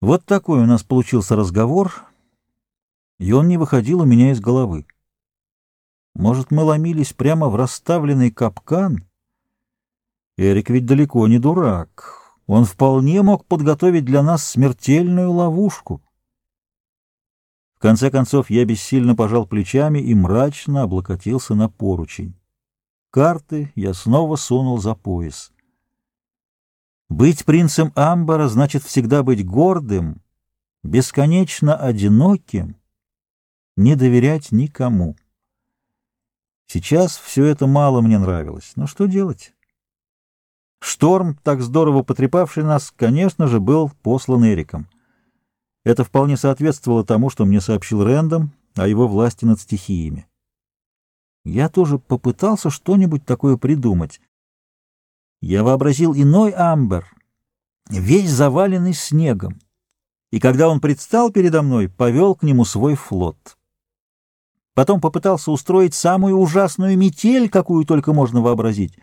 Вот такой у нас получился разговор, и он не выходил у меня из головы. Может, мы ломились прямо в расставленный капкан? Эрик ведь далеко не дурак. Он вполне мог подготовить для нас смертельную ловушку. В конце концов, я бессильно пожал плечами и мрачно облокотился на поручень. Карты я снова сунул за пояс. Быть принцем Амбара значит всегда быть гордым, бесконечно одиноким, не доверять никому. Сейчас все это мало мне нравилось, но что делать? Шторм, так здорово потрепавший нас, конечно же, был послан Эриком. Это вполне соответствовало тому, что мне сообщил Рэндом о его власти над стихиями. Я тоже попытался что-нибудь такое придумать. Я вообразил иной Амбер, весь заваленный снегом, и когда он предстал передо мной, повел к нему свой флот. Потом попытался устроить самую ужасную метель, какую только можно вообразить.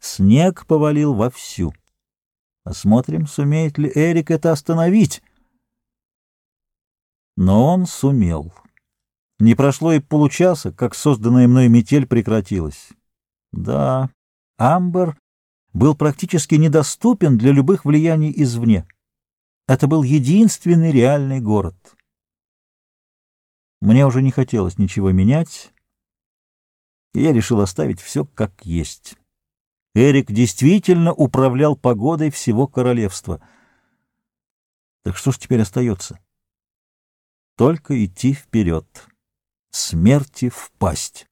Снег повалил вовсю. Посмотрим, сумеет ли Эрик это остановить. Но он сумел. Не прошло и получаса, как созданная мной метель прекратилась. Да, Амбер был практически недоступен для любых влияний извне. Это был единственный реальный город. Мне уже не хотелось ничего менять, и я решил оставить все как есть. Эрик действительно управлял погодой всего королевства. Так что ж теперь остается? Только идти вперед, смерти в пасть.